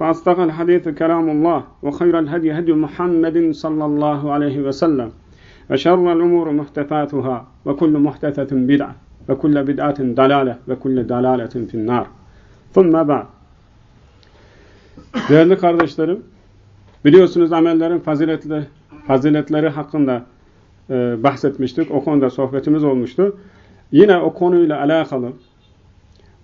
فأصدق الحديث كلام الله وخير الهدي هدي محمد صلى الله عليه وسلم وشر الأمور محدثاتها وكل محدثة بدعة وكل بدعة ضلالة وكل ضلالة في النار ثم بعد Değerli kardeşlerim, biliyorsunuz amellerin faziletli, faziletleri hakkında e, bahsetmiştik. O konuda sohbetimiz olmuştu. Yine o konuyla alakalı,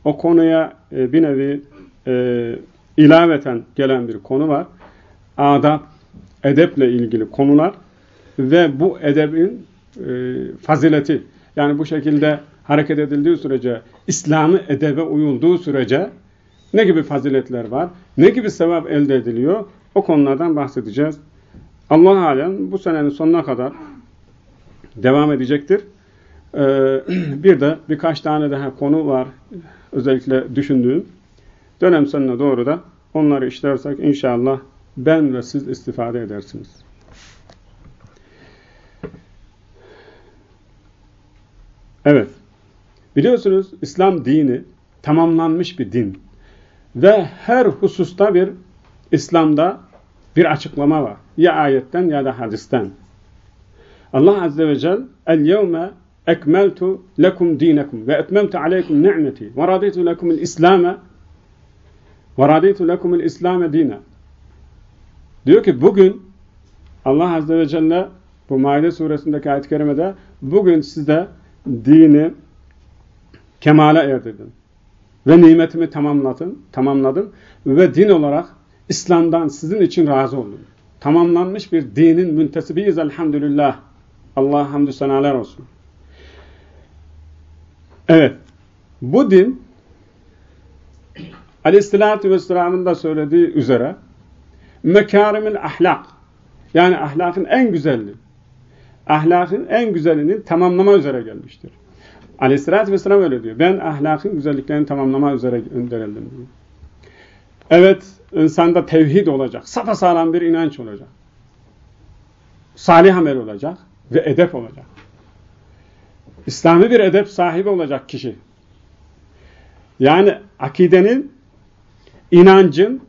o konuya e, bir nevi e, ilaveten gelen bir konu var. Adab, edeple ilgili konular ve bu edebin e, fazileti. Yani bu şekilde hareket edildiği sürece, İslami edebe uyulduğu sürece ne gibi faziletler var, ne gibi sevap elde ediliyor o konulardan bahsedeceğiz. Allah alem bu senenin sonuna kadar devam edecektir. Ee, bir de birkaç tane daha konu var özellikle düşündüğüm. Dönem sonuna doğru da onları işlersek inşallah ben ve siz istifade edersiniz. Evet. Biliyorsunuz İslam dini tamamlanmış bir din. Ve her hususta bir İslam'da bir açıklama var. Ya ayetten ya da hadisten. Allah Azze ve Celle El-yevme ekmeltu lekum dinekum ve etmemtu aleykum ni'meti ve raditu lekum el-islame ve raditu lekum el-islame dine. Diyor ki bugün Allah Azze ve Celle bu Maide suresindeki ayet-i kerimede bugün size dini kemale erdirdim. Ve nimetimi tamamladım, tamamladım ve din olarak İslam'dan sizin için razı oldum. Tamamlanmış bir dinin müntesibiyiz elhamdülillah. Allah'a hamdü senalar olsun. Evet. Bu din Aleyhisselatü Vesselam'ın da söylediği üzere mekârimil ahlak yani ahlakın en güzelliği ahlakın en güzelini tamamlama üzere gelmiştir. Aleyhisselatü Vesselam öyle diyor. Ben ahlakın güzelliklerini tamamlama üzere gönderildim diyor. Evet, insanda tevhid olacak. Sapasağlam bir inanç olacak. Salih amel olacak ve edep olacak. İslami bir edep sahibi olacak kişi. Yani akidenin, inancın,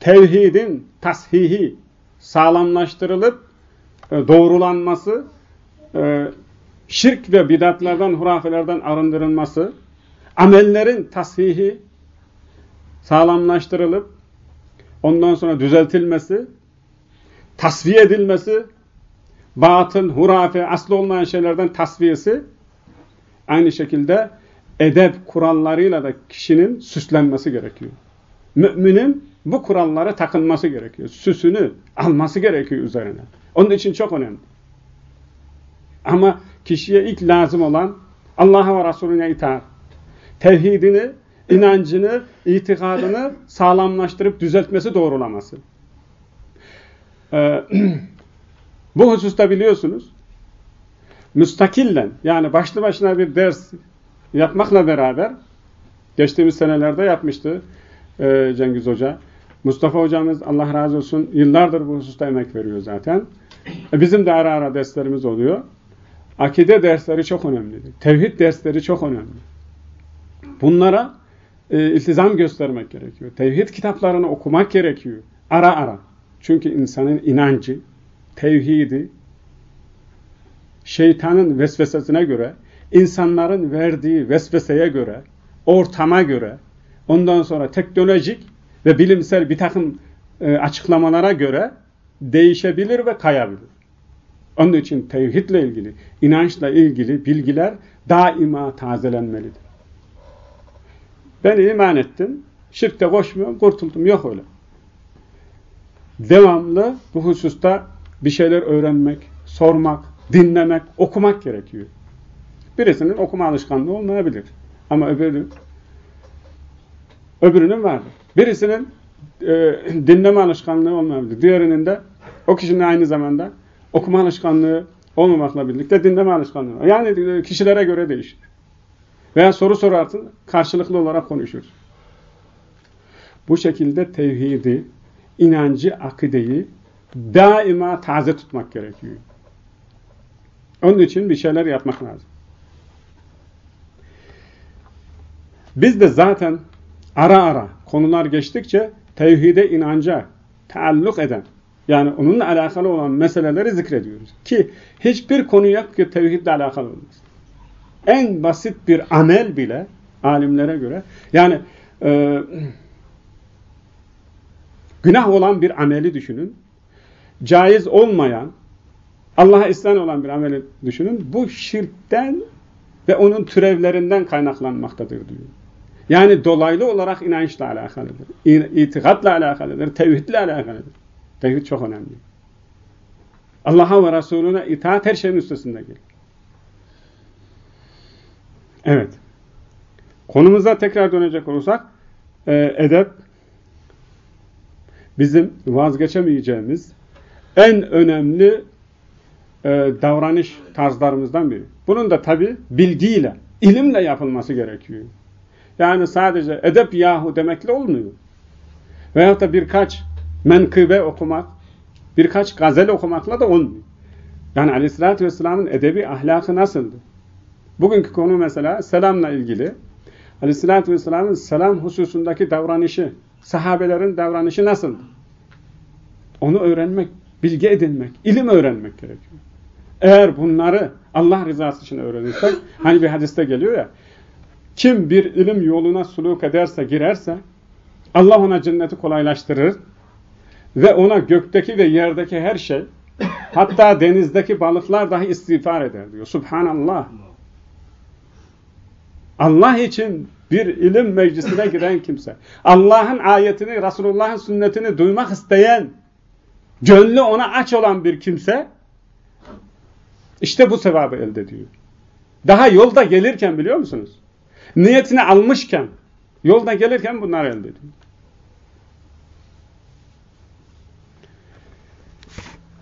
tevhidin tashihi sağlamlaştırılıp e, doğrulanması, e, şirk ve bidatlardan, hurafelerden arındırılması, amellerin tashihi sağlamlaştırılıp ondan sonra düzeltilmesi, tasfiye edilmesi, batıl, hurafe, aslı olmayan şeylerden tasfiyesi, aynı şekilde edep kurallarıyla da kişinin süslenmesi gerekiyor. Müminin bu kurallara takılması gerekiyor. Süsünü alması gerekiyor üzerine. Onun için çok önemli. Ama kişiye ilk lazım olan Allah'a ve Resulüne itaat. Tevhidini, inancını, itikadını sağlamlaştırıp düzeltmesi, doğrulaması. Ee, bu hususta biliyorsunuz, müstakillen, yani başlı başına bir ders yapmakla beraber, geçtiğimiz senelerde yapmıştı e, Cengiz Hoca. Mustafa hocamız Allah razı olsun yıllardır bu hususta emek veriyor zaten. E, bizim de ara ara derslerimiz oluyor. Akide dersleri çok önemlidir. Tevhid dersleri çok önemli. Bunlara e, iltizam göstermek gerekiyor. Tevhid kitaplarını okumak gerekiyor. Ara ara. Çünkü insanın inancı, tevhidi, şeytanın vesvesesine göre, insanların verdiği vesveseye göre, ortama göre, ondan sonra teknolojik ve bilimsel bir takım e, açıklamalara göre değişebilir ve kayabilir. Onun için tevhidle ilgili, inançla ilgili bilgiler daima tazelenmelidir. Ben iman ettim, şirkte koşmuyorum, kurtuldum. Yok öyle. Devamlı bu hususta bir şeyler öğrenmek, sormak, dinlemek, okumak gerekiyor. Birisinin okuma alışkanlığı olmayabilir. Ama öbürü, öbürünün vardır. Birisinin e, dinleme alışkanlığı olmayabilir. Diğerinin de o kişinin aynı zamanda okuma alışkanlığı olmamakla birlikte dinleme alışkanlığı. Yani kişilere göre değişir. Veya soru sorarsın, karşılıklı olarak konuşur. Bu şekilde tevhidi, inancı, akideyi daima taze tutmak gerekiyor. Onun için bir şeyler yapmak lazım. Biz de zaten ara ara konular geçtikçe tevhide inanca taalluk eden yani onunla alakalı olan meseleleri zikrediyoruz. Ki hiçbir konu yok ki tevhidle alakalı olmaz. En basit bir amel bile alimlere göre yani e, günah olan bir ameli düşünün. Caiz olmayan Allah'a isyan olan bir ameli düşünün. Bu şirkten ve onun türevlerinden kaynaklanmaktadır diyor. Yani dolaylı olarak inançla alakalıdır. İtikatla alakalıdır, tevhidle alakalıdır. Tevhid çok önemli. Allah'a ve Resulüne itaat her şeyin üstesinde gelir. Evet. Konumuza tekrar dönecek olursak e, edep bizim vazgeçemeyeceğimiz en önemli e, davranış tarzlarımızdan biri. Bunun da tabi bilgiyle, ilimle yapılması gerekiyor. Yani sadece edep yahu demekle olmuyor. Veyahut da birkaç menkıbe okumak, birkaç gazel okumakla da olmuyor. Yani aleyhissalatü vesselamın edebi ahlakı nasıldı? Bugünkü konu mesela selamla ilgili. Aleyhissalatü vesselamın selam hususundaki davranışı, sahabelerin davranışı nasıldı? Onu öğrenmek, bilgi edinmek, ilim öğrenmek gerekiyor. Eğer bunları Allah rızası için öğrenirsek, hani bir hadiste geliyor ya, kim bir ilim yoluna suluk ederse, girerse, Allah ona cenneti kolaylaştırır ve ona gökteki ve yerdeki her şey, hatta denizdeki balıklar dahi istiğfar eder diyor. Subhanallah. Allah için bir ilim meclisine giren kimse, Allah'ın ayetini, Resulullah'ın sünnetini duymak isteyen, gönlü ona aç olan bir kimse, işte bu sevabı elde ediyor. Daha yolda gelirken biliyor musunuz? Niyetini almışken, yolda gelirken bunlar elde ediyor.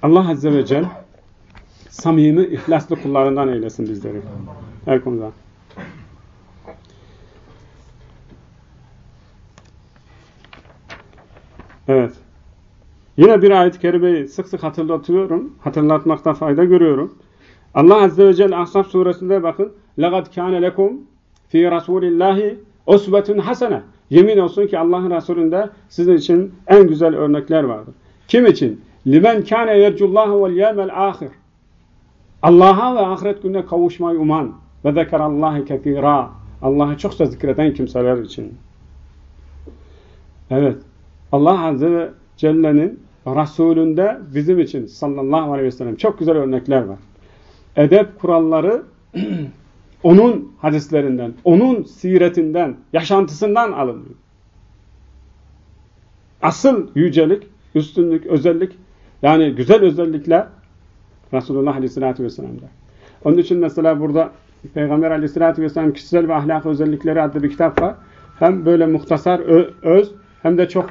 Allah Azze ve Celle samimi, ihlaslı kullarından eylesin bizleri. Her konuda. Evet. Yine bir ayet-i kerimeyi sık sık hatırlatıyorum. Hatırlatmakta fayda görüyorum. Allah Azze ve Celle Ahzab suresinde bakın. لَقَدْ كَانَ لَكُمْ fi Rasulillahi usvetun hasene. Yemin olsun ki Allah'ın Resulü'nde sizin için en güzel örnekler vardır. Kim için? Limen kâne yercullâhu vel yevmel âhir. Allah'a ve ahiret gününe kavuşmayı uman ve zekerallahi kethira. Allah'ı çokça zikreden kimseler için. Evet. Allah Azze ve Celle'nin Resulünde bizim için sallallahu aleyhi ve sellem çok güzel örnekler var. Edep kuralları onun hadislerinden, onun siretinden, yaşantısından alınıyor. Asıl yücelik, üstünlük, özellik yani güzel özellikler Resulullah Aleyhisselatü Vesselam'da. Onun için mesela burada Peygamber Aleyhisselatü Vesselam kişisel ve ahlak özellikleri adlı bir kitap var. Hem böyle muhtasar, öz hem de çok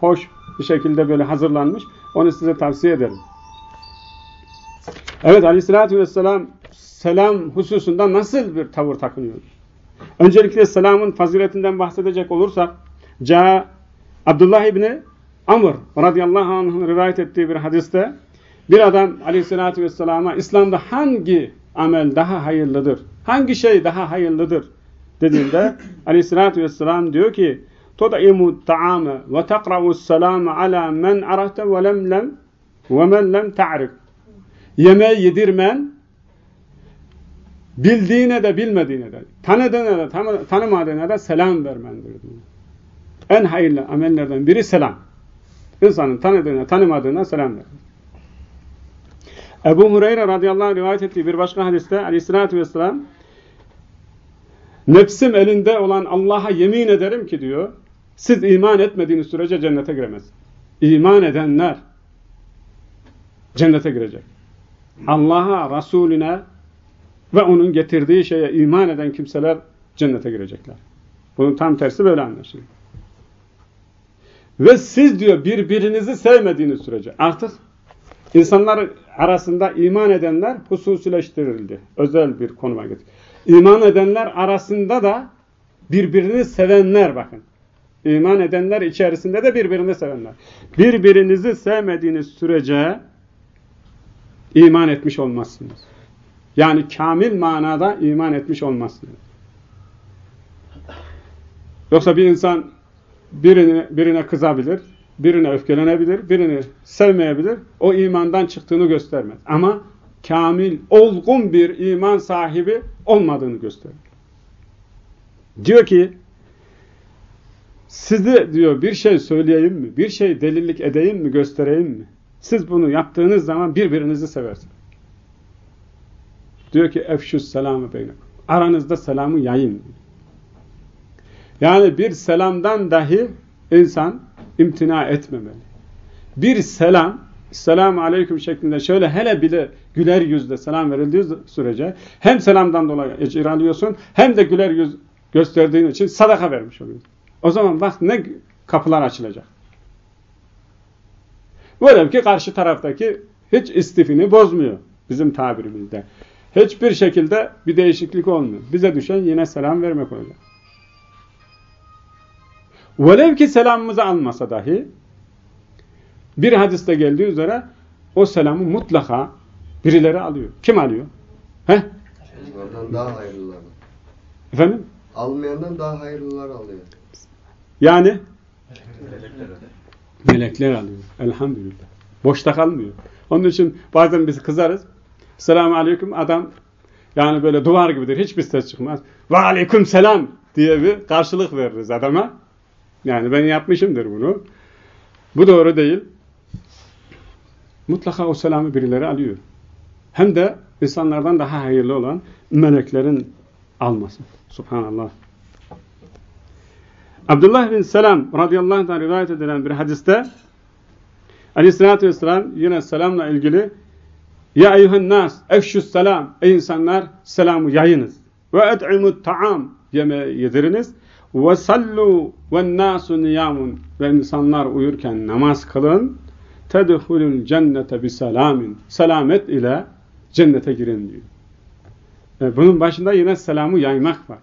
hoş bir şekilde böyle hazırlanmış. Onu size tavsiye ederim. Evet Aleyhisselatü Vesselam selam hususunda nasıl bir tavır takınıyor? Öncelikle selamın faziletinden bahsedecek olursak Ca Abdullah İbni Amr radıyallahu anh'ın rivayet ettiği bir hadiste bir adam aleyhissalatü vesselama İslam'da hangi amel daha hayırlıdır? Hangi şey daha hayırlıdır? dediğinde aleyhissalatü vesselam diyor ki tud'imu ta'ame ve tekra'u selame ala men arahte ve lem lem ve men lem ta'rif yemeği yedirmen bildiğine de bilmediğine de tanıdığına da tanımadığına da selam vermendir. En hayırlı amellerden biri selam. İnsanın tanıdığına, tanımadığına selam verir. Ebu Hureyre radıyallahu anh rivayet ettiği bir başka hadiste aleyhissalatü vesselam nefsim elinde olan Allah'a yemin ederim ki diyor siz iman etmediğiniz sürece cennete giremez. İman edenler cennete girecek. Allah'a, Resulüne ve onun getirdiği şeye iman eden kimseler cennete girecekler. Bunun tam tersi böyle anlaşılıyor. Ve siz diyor birbirinizi sevmediğiniz sürece artık insanlar arasında iman edenler hususileştirildi. Özel bir konuma getir. İman edenler arasında da birbirini sevenler bakın. İman edenler içerisinde de birbirini sevenler. Birbirinizi sevmediğiniz sürece iman etmiş olmazsınız. Yani kamil manada iman etmiş olmazsınız. Yoksa bir insan birine, birine kızabilir, birine öfkelenebilir, birini sevmeyebilir. O imandan çıktığını göstermez. Ama kamil, olgun bir iman sahibi olmadığını gösterir. Diyor ki, size diyor bir şey söyleyeyim mi, bir şey delillik edeyim mi, göstereyim mi? Siz bunu yaptığınız zaman birbirinizi seversiniz. Diyor ki, efşus selamı beynekum. Aranızda selamı yayın. Yani bir selamdan dahi insan imtina etmemeli. Bir selam, selamu aleyküm şeklinde şöyle hele bile güler yüzle selam verildiği sürece hem selamdan dolayı ecir alıyorsun hem de güler yüz gösterdiğin için sadaka vermiş oluyorsun. O zaman bak ne kapılar açılacak. Velev ki karşı taraftaki hiç istifini bozmuyor bizim tabirimizde. Hiçbir şekilde bir değişiklik olmuyor. Bize düşen yine selam vermek olacak. Velev ki selamımızı almasa dahi bir hadiste geldiği üzere o selamı mutlaka birileri alıyor. Kim alıyor? He? Ondan daha hayırlılar. Efendim? Almayandan daha hayırlılar alıyor. Yani? Melekler alıyor. Elhamdülillah. Boşta kalmıyor. Onun için bazen biz kızarız. Selamun Aleyküm adam yani böyle duvar gibidir. Hiçbir ses çıkmaz. Ve Aleyküm Selam diye bir karşılık veririz adama. Yani ben yapmışımdır bunu. Bu doğru değil. Mutlaka o selamı birileri alıyor. Hem de insanlardan daha hayırlı olan meleklerin alması. Subhanallah. Abdullah bin Selam radıyallahu anh rivayet edilen bir hadiste aleyhissalatü vesselam yine selamla ilgili Ya eyyühen nas efşus selam Ey insanlar selamı yayınız ve ed'imut ta'am yemeği yediriniz ve sallu ve nasu niyamun ve insanlar uyurken namaz kılın tedhulul cennete bi selamin selamet ile cennete girin diyor. Yani bunun başında yine selamı yaymak var.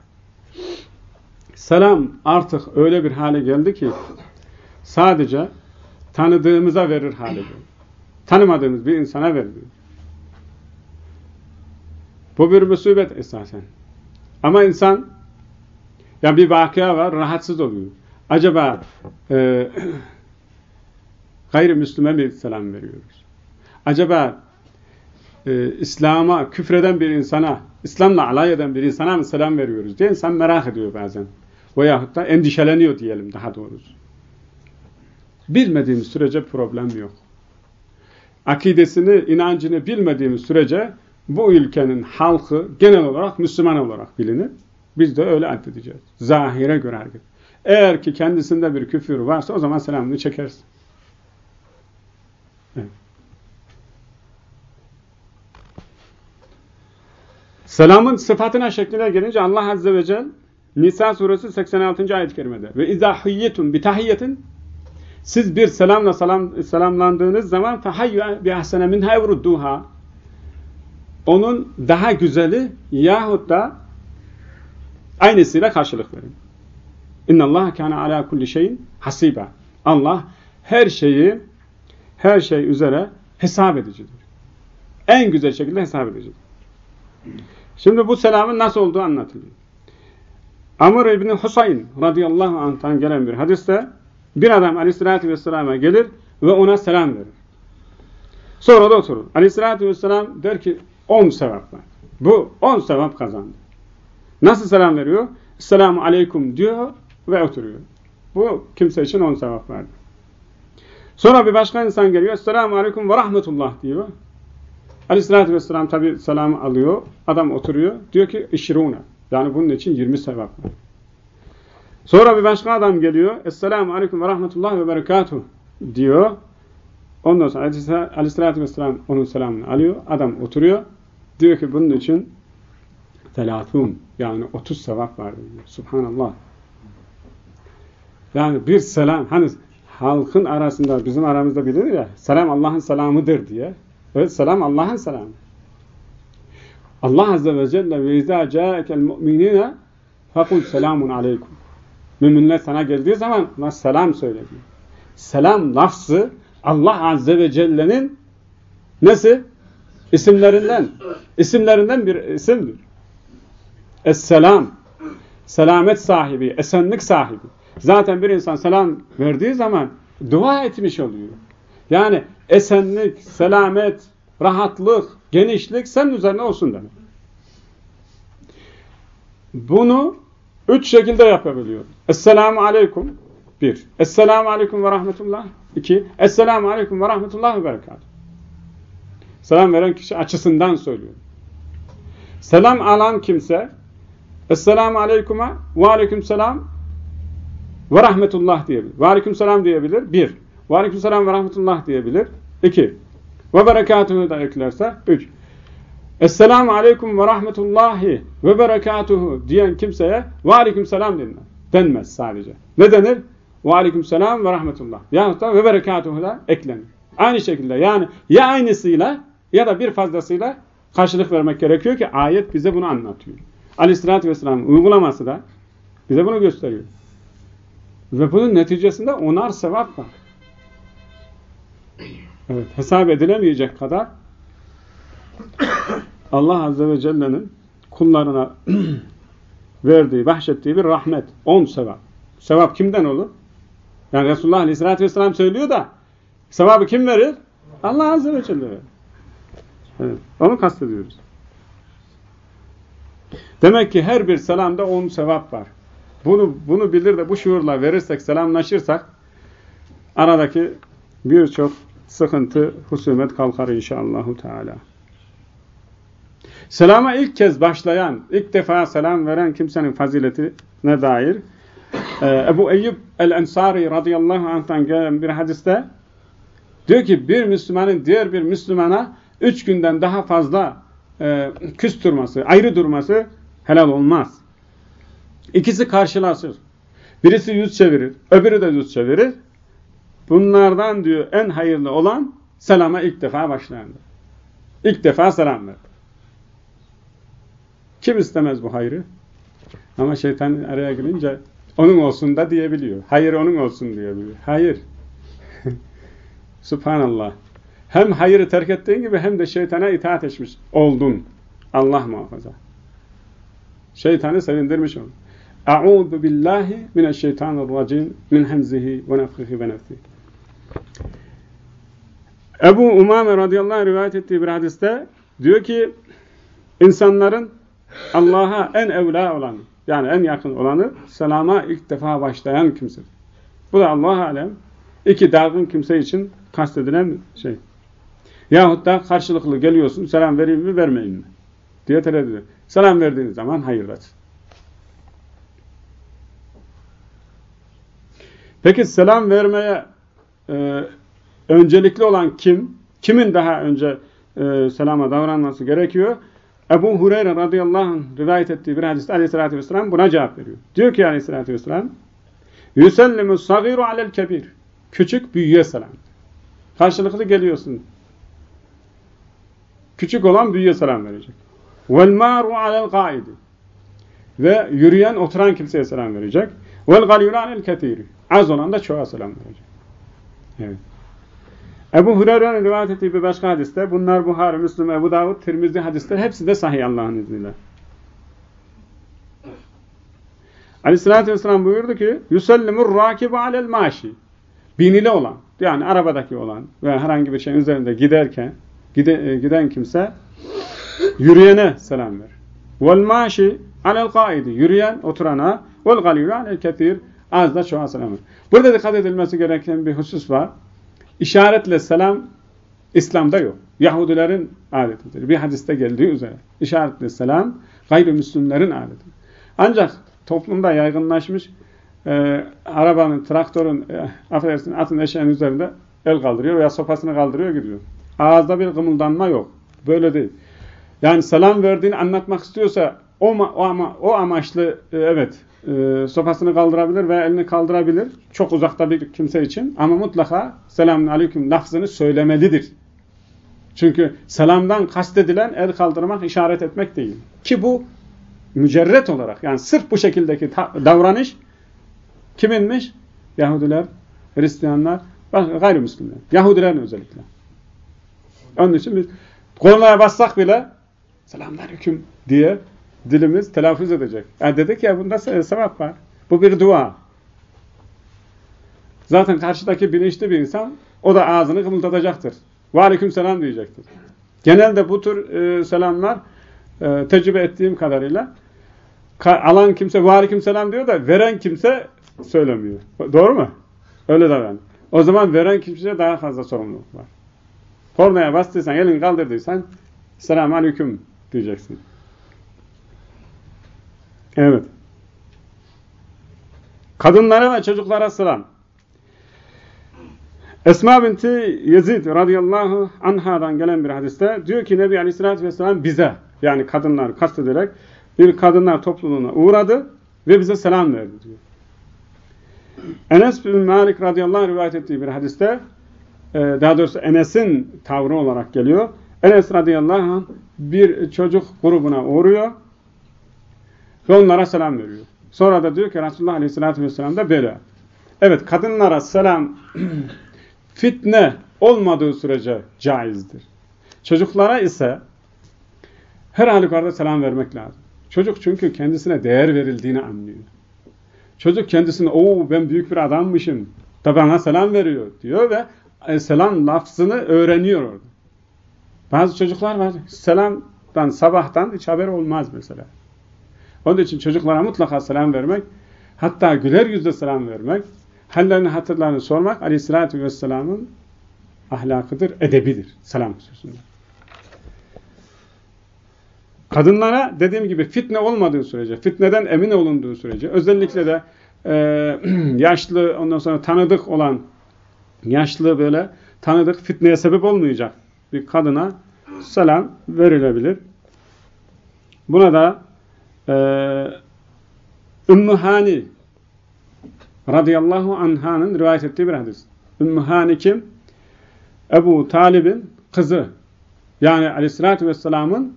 Selam artık öyle bir hale geldi ki sadece tanıdığımıza verir hale geldi. Tanımadığımız bir insana veriyor. Bu bir musibet esasen. Ama insan yani bir vakıya var, rahatsız oluyor. Acaba e, gayrimüslime mi selam veriyoruz? Acaba e, İslam'a küfreden bir insana, İslam'la alay eden bir insana mı selam veriyoruz diye insan merak ediyor bazen. Veyahut da endişeleniyor diyelim daha doğrusu. Bilmediğimiz sürece problem yok. Akidesini, inancını bilmediğimiz sürece bu ülkenin halkı genel olarak Müslüman olarak bilinir. Biz de öyle addedeceğiz. Zahire göre hareket. Eğer ki kendisinde bir küfür varsa o zaman selamını çekersin. Evet. Selamın sıfatına şekline gelince Allah Azze ve Celle Nisa suresi 86. ayet-i kerimede ve izâ hiyyetum bitahiyyetin siz bir selamla salam, selamlandığınız zaman fehayyu bi ahsene minha onun daha güzeli yahut da aynısıyla karşılık verin. İnna Allah kana ala kulli şeyin hasiba. Allah her şeyi her şey üzere hesap edicidir. En güzel şekilde hesap edicidir. Şimdi bu selamın nasıl olduğu anlatılıyor. Amr İbni Husayn radıyallahu anh'tan gelen bir hadiste bir adam aleyhissalatü vesselama gelir ve ona selam verir. Sonra da oturur. Aleyhissalatü vesselam der ki 10 sevap var. Bu 10 sevap kazandı. Nasıl selam veriyor? Selamu aleyküm diyor ve oturuyor. Bu kimse için 10 sevap vardır. Sonra bir başka insan geliyor. Esselamu Aleyküm ve Rahmetullah diyor. Aleyhissalatü Vesselam tabi selamı alıyor. Adam oturuyor. Diyor ki işiruna. Yani bunun için 20 sevap var. Sonra bir başka adam geliyor. Esselamu Aleyküm ve Rahmetullah ve Berekatuhu diyor. Ondan sonra Aleyhisselatü Vesselam onun selamını alıyor. Adam oturuyor. Diyor ki bunun için telatun yani 30 sevap var diyor. Subhanallah. Yani bir selam hani halkın arasında bizim aramızda bilinir ya selam Allah'ın selamıdır diye. Evet selam Allah'ın selamı. Allah Azze ve Celle ve izâ câekel mu'minîne fakul selamun aleykum. Müminler sana geldiği zaman ona selam söyle diyor. Selam lafzı Allah Azze ve Celle'nin nesi? İsimlerinden. İsimlerinden bir isimdir. Es-selam. Selamet sahibi, esenlik sahibi. Zaten bir insan selam verdiği zaman dua etmiş oluyor. Yani esenlik, selamet, rahatlık, genişlik senin üzerine olsun demek. Bunu üç şekilde yapabiliyor. Esselamu aleyküm. Bir. Esselamu aleyküm ve rahmetullah. İki. Esselamu aleyküm ve rahmetullah ve berekat. Selam veren kişi açısından söylüyor. Selam alan kimse Esselamu aleyküme ve aleyküm selam ve rahmetullah diyebilir. Ve aleyküm selam diyebilir. Bir. Ve aleyküm selam ve rahmetullah diyebilir. İki. Ve berekatuhu da eklerse. Üç. Esselamu aleyküm ve rahmetullahi ve berekatuhu diyen kimseye ve aleyküm selam denmez. Denmez sadece. Ne denir? Ve aleyküm selam ve rahmetullah. Yahut da ve berekatuhu da eklenir. Aynı şekilde yani ya aynısıyla ya da bir fazlasıyla karşılık vermek gerekiyor ki ayet bize bunu anlatıyor. Aleyhissalatü vesselam uygulaması da bize bunu gösteriyor. Ve bunun neticesinde onar sevap var. Evet, hesap edilemeyecek kadar Allah Azze ve Celle'nin kullarına verdiği, bahşettiği bir rahmet. On sevap. Sevap kimden olur? Yani Resulullah Aleyhisselatü Vesselam söylüyor da sevabı kim verir? Allah Azze ve Celle verir. Evet, onu kastediyoruz. Demek ki her bir selamda on sevap var. Bunu, bunu bilir de bu şuurla verirsek, selamlaşırsak aradaki birçok sıkıntı, husumet kalkar inşallahü teala. Selama ilk kez başlayan, ilk defa selam veren kimsenin faziletine dair e, Ebu Eyyub el-Ensari radıyallahu anh'tan gelen bir hadiste diyor ki bir Müslümanın diğer bir Müslümana üç günden daha fazla e, küs durması, ayrı durması helal olmaz. İkisi karşılaşır. Birisi yüz çevirir, öbürü de yüz çevirir. Bunlardan diyor en hayırlı olan selama ilk defa başlayandır. İlk defa selam ver. Kim istemez bu hayrı? Ama şeytan araya girince onun olsun da diyebiliyor. Hayır onun olsun diyebiliyor. Hayır. Subhanallah. Hem hayırı terk ettiğin gibi hem de şeytana itaat etmiş oldun. Allah muhafaza. Şeytanı sevindirmiş oldun. A'udhu billahi mineşşeytanirracim min hemzihi ve nefhihi ve nefhihi. Ebu Umame radıyallahu anh rivayet ettiği bir hadiste diyor ki insanların Allah'a en evla olan yani en yakın olanı selama ilk defa başlayan kimse. Bu da Allah alem iki dalgın kimse için kastedilen şey. Yahut da karşılıklı geliyorsun selam vereyim mi vermeyeyim mi diye tereddüt Selam verdiğiniz zaman hayırdır. Peki selam vermeye e, öncelikli olan kim? Kimin daha önce e, selama davranması gerekiyor? Ebu Hureyre radıyallahu anh rivayet ettiği bir hadiste aleyhissalatü vesselam buna cevap veriyor. Diyor ki aleyhissalatü vesselam Yüsellimu sagiru alel kebir Küçük büyüye selam. Karşılıklı geliyorsun. Küçük olan büyüğe selam verecek. Vel maru alel gaidi. Ve yürüyen oturan kimseye selam verecek. Vel galilu anil ketiri. Az olan da çoğa selam verecek. Evet. Ebu Hureyre'nin rivayet ettiği bir başka hadiste bunlar Buhari, Müslüm, Ebu Davud, Tirmizi hadisler hepsi de sahih Allah'ın izniyle. Aleyhissalatü vesselam buyurdu ki Yusellimur rakibu alel maşi binili olan yani arabadaki olan veya herhangi bir şeyin üzerinde giderken Gide, e, giden kimse yürüyene selam verir. Vel maşi alel kaidi. Yürüyen oturana. Vel galilu alel kethir. Az çoğa selam verir. Burada dikkat edilmesi gereken bir husus var. İşaretle selam İslam'da yok. Yahudilerin adetidir. Bir hadiste geldiği üzere. İşaretle selam gayrimüslimlerin adetidir. Ancak toplumda yaygınlaşmış e, arabanın, traktörün, e, affedersin atın eşeğinin üzerinde el kaldırıyor veya sopasını kaldırıyor gidiyor. Ağızda bir kımıldanma yok. Böyle değil. Yani selam verdiğini anlatmak istiyorsa o, o, ama, o amaçlı e, evet e, sopasını kaldırabilir ve elini kaldırabilir. Çok uzakta bir kimse için ama mutlaka selamun aleyküm lafzını söylemelidir. Çünkü selamdan kastedilen el kaldırmak, işaret etmek değil. Ki bu mücerret olarak yani sırf bu şekildeki davranış kiminmiş? Yahudiler, Hristiyanlar, gayrimüslimler. Yahudilerin özellikle. Onun için biz konuya bassak bile selamünaleyküm diye dilimiz telaffuz edecek. Yani dedik ya bunda sevap var. Bu bir dua. Zaten karşıdaki bilinçli bir insan o da ağzını kımıldatacaktır. Ve aleyküm selam diyecektir. Genelde bu tür e, selamlar e, tecrübe ettiğim kadarıyla alan kimse ve aleyküm selam diyor da veren kimse söylemiyor. Doğru mu? Öyle de ben. O zaman veren kimseye daha fazla sorumluluk var. Kornaya bastıysan, elini kaldırdıysan selamun aleyküm diyeceksin. Evet. Kadınlara ve çocuklara selam. Esma binti Yezid radıyallahu anhadan gelen bir hadiste diyor ki Nebi aleyhissalatü vesselam bize yani kadınlar kastederek bir kadınlar topluluğuna uğradı ve bize selam verdi diyor. Enes bin Malik radıyallahu anh rivayet ettiği bir hadiste daha doğrusu Enes'in tavrı olarak geliyor. Enes radıyallahu anh bir çocuk grubuna uğruyor ve onlara selam veriyor. Sonra da diyor ki Resulullah aleyhissalatü vesselam da böyle. Evet kadınlara selam fitne olmadığı sürece caizdir. Çocuklara ise her halükarda selam vermek lazım. Çocuk çünkü kendisine değer verildiğini anlıyor. Çocuk kendisine o ben büyük bir adammışım da bana selam veriyor diyor ve selam lafzını öğreniyor orada. Bazı çocuklar var selamdan sabahtan hiç haber olmaz mesela. Onun için çocuklara mutlaka selam vermek hatta güler yüzle selam vermek hallerini hatırlarını sormak aleyhissalatü vesselamın ahlakıdır, edebidir selam hususunda. Kadınlara dediğim gibi fitne olmadığı sürece, fitneden emin olunduğu sürece, özellikle de e, yaşlı, ondan sonra tanıdık olan, yaşlı böyle tanıdık, fitneye sebep olmayacak bir kadına selam verilebilir. Buna da e, Ümmü Hani radıyallahu anhanın rivayet ettiği bir hadis. Ümmü Hani kim? Ebu Talib'in kızı. Yani aleyhissalatü vesselamın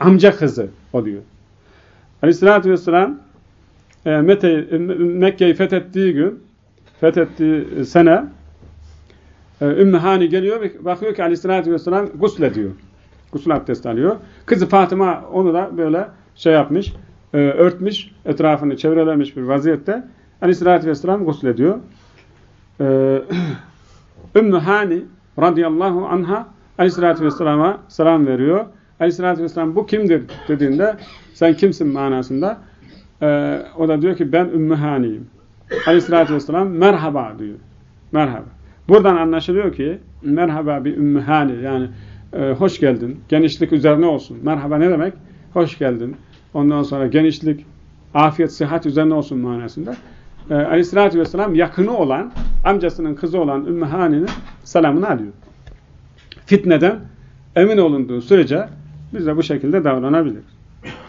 amca kızı o diyor. Aleyhissalatü vesselam e, Mekke'yi fethettiği gün fethettiği sene Ümmü Hani geliyor ve bakıyor ki aleyhissalatü vesselam guslediyor. Gusül abdesti alıyor. Kızı Fatıma onu da böyle şey yapmış, e, örtmüş, etrafını çevrelemiş bir vaziyette aleyhissalatü vesselam guslediyor. Ee, Ümmü Hani radıyallahu anha aleyhissalatü vesselama selam veriyor. Aleyhissalatü vesselam bu kimdir dediğinde sen kimsin manasında ee, o da diyor ki ben Ümmü Hani'yim. Aleyhissalatü vesselam merhaba diyor. Merhaba. Buradan anlaşılıyor ki merhaba bir Ümmü Hani yani e, hoş geldin. Genişlik üzerine olsun. Merhaba ne demek? Hoş geldin. Ondan sonra genişlik, afiyet, sıhhat üzerine olsun manasında e, aleyhissalatü vesselam yakını olan, amcasının kızı olan Ümmü Hani'nin selamını alıyor. Fitneden emin olunduğu sürece biz de bu şekilde davranabiliriz.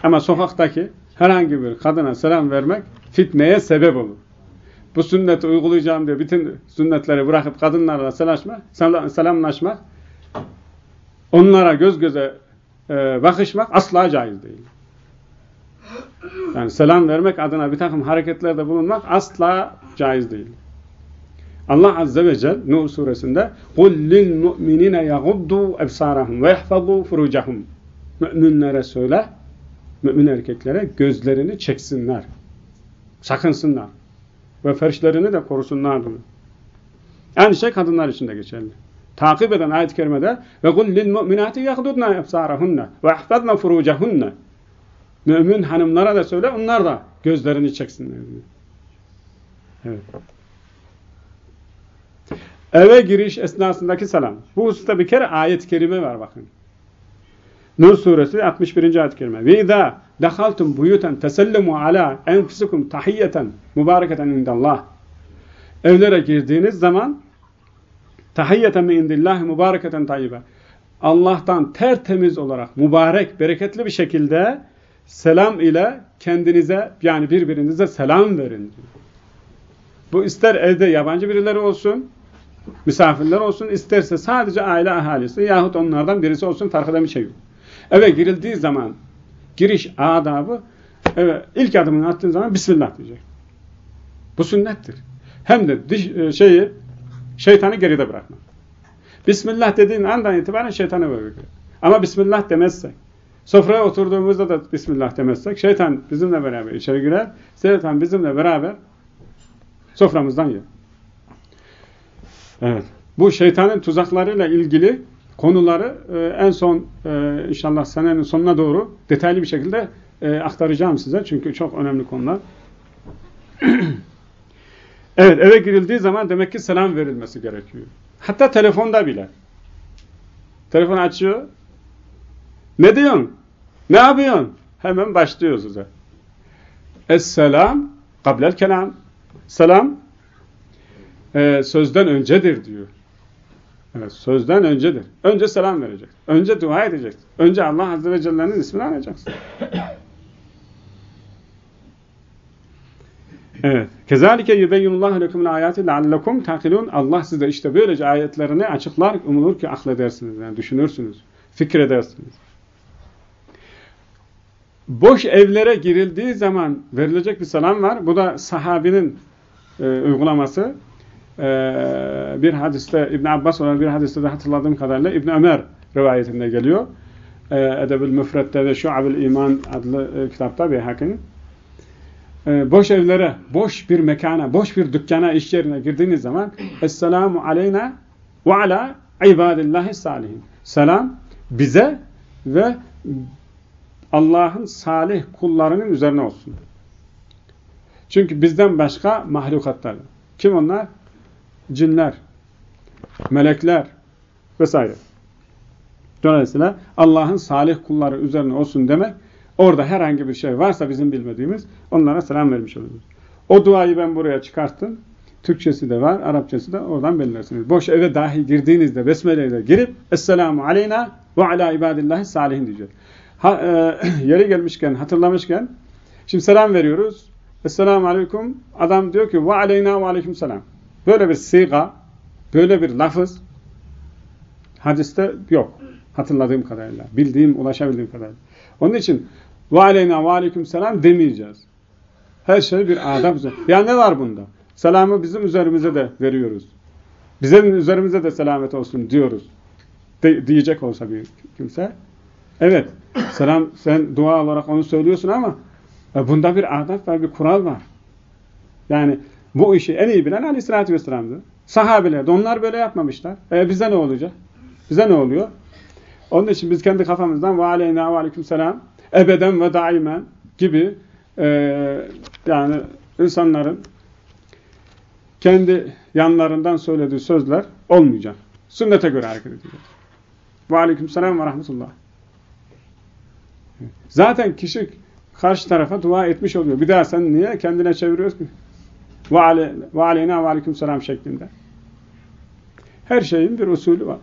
Ama sokaktaki herhangi bir kadına selam vermek fitneye sebep olur Bu sünneti uygulayacağım diye bütün sünnetleri bırakıp kadınlarla selamlaşmak, selamlaşmak, onlara göz göze e, bakışmak asla caiz değil. Yani selam vermek adına bir takım hareketlerde bulunmak asla caiz değil. Allah Azze ve Celle Nur suresinde قُلْ لِلْمُؤْمِنِينَ يَغُدُّوا اَبْصَارَهُمْ وَيَحْفَظُوا فُرُوجَهُمْ Müminlere söyle, mümin erkeklere gözlerini çeksinler, sakınsınlar ve ferşlerini de korusunlar diyor. Aynı şey kadınlar için de geçerli. Takip eden ayet-i kerimede ve kul lil mu'minati yahdudna efsarahunna ve ihfazna furucahunna. Mümin hanımlara da söyle onlar da gözlerini çeksinler. Evet. Eve giriş esnasındaki selam. Bu hususta bir kere ayet-i kerime var bakın. Nur suresi 61. ayet-i kerime. Ve izâ dehaltum buyuten tesellemu ala enfusukum tahiyyeten mübareketen indallah. Evlere girdiğiniz zaman tahiyyeten min indillahi mübareketen tayyibe. Allah'tan tertemiz olarak mübarek, bereketli bir şekilde selam ile kendinize yani birbirinize selam verin. Bu ister evde yabancı birileri olsun, misafirler olsun, isterse sadece aile ahalisi yahut onlardan birisi olsun fark eden bir şey yok. Eve girildiği zaman giriş adabı evet, ilk adımını attığın zaman Bismillah diyecek. Bu sünnettir. Hem de diş, e, şeyi şeytanı geride bırakma. Bismillah dediğin andan itibaren şeytanı bırakıyor. Ama Bismillah demezsek, sofraya oturduğumuzda da Bismillah demezsek, şeytan bizimle beraber içeri girer, şeytan bizimle beraber soframızdan yer. Evet. Bu şeytanın tuzaklarıyla ilgili konuları e, en son e, inşallah senenin sonuna doğru detaylı bir şekilde e, aktaracağım size. Çünkü çok önemli konular. evet eve girildiği zaman demek ki selam verilmesi gerekiyor. Hatta telefonda bile. Telefon açıyor. Ne diyorsun? Ne yapıyorsun? Hemen başlıyor size. Es-selam kablel kelam. Selam e, sözden öncedir diyor. Evet, sözden öncedir. Önce selam verecek. Önce dua edeceksin. Önce Allah Azze ve Celle'nin ismini anacaksın. Evet. Kezalike yubeyyinullahu lekumul ayati leallekum takilun. Allah size işte böylece ayetlerini açıklar, umulur ki akledersiniz. Yani düşünürsünüz, fikredersiniz. Boş evlere girildiği zaman verilecek bir selam var. Bu da sahabinin e, uygulaması. E, bir hadiste, İbn Abbas olan bir hadiste de hatırladığım kadarıyla İbn Ömer rivayetinde geliyor. E, Edeb-ül Müfret'te ve Şuab-ül İman adlı e, kitapta bir hakim. E, boş evlere, boş bir mekana, boş bir dükkana, iş yerine girdiğiniz zaman Esselamu aleyna ve ala ibadillahi salihin. Selam bize ve Allah'ın salih kullarının üzerine olsun. Çünkü bizden başka mahlukatlar. Kim onlar? Cinler, melekler vesaire. Dolayısıyla Allah'ın salih kulları üzerine olsun demek, orada herhangi bir şey varsa bizim bilmediğimiz, onlara selam vermiş oluyoruz. O duayı ben buraya çıkarttım. Türkçesi de var, Arapçası da oradan belirlersiniz. Boş eve dahi girdiğinizde Besmele ile girip Esselamu aleyna ve ala ibadillahi salihin diyeceğiz. Ha, e, yeri gelmişken, hatırlamışken şimdi selam veriyoruz. Esselamu aleyküm. Adam diyor ki ve aleyna ve aleyküm selam. Böyle bir siga, böyle bir lafız hadiste yok. Hatırladığım kadarıyla. Bildiğim, ulaşabildiğim kadarıyla. Onun için ve aleyna ve aleyküm selam demeyeceğiz. Her şey bir adab. Ya ne var bunda? Selamı bizim üzerimize de veriyoruz. Bizim üzerimize de selamet olsun diyoruz. De, diyecek olsa bir kimse. Evet. Selam sen dua olarak onu söylüyorsun ama e, bunda bir adab var, bir kural var. Yani bu işi en iyi bilen aleyhissalatü vesselam'dı. Sahabeler onlar böyle yapmamışlar. E bize ne olacak? Bize ne oluyor? Onun için biz kendi kafamızdan ve aleyna ve aleyküm selam ebeden ve daimen gibi e, yani insanların kendi yanlarından söylediği sözler olmayacak. Sünnete göre hareket edeceğiz. Ve aleyküm selam ve rahmetullah. Zaten kişi karşı tarafa dua etmiş oluyor. Bir daha sen niye kendine çeviriyorsun ki? Ve aleyna ve aleyküm selam şeklinde. Her şeyin bir usulü var.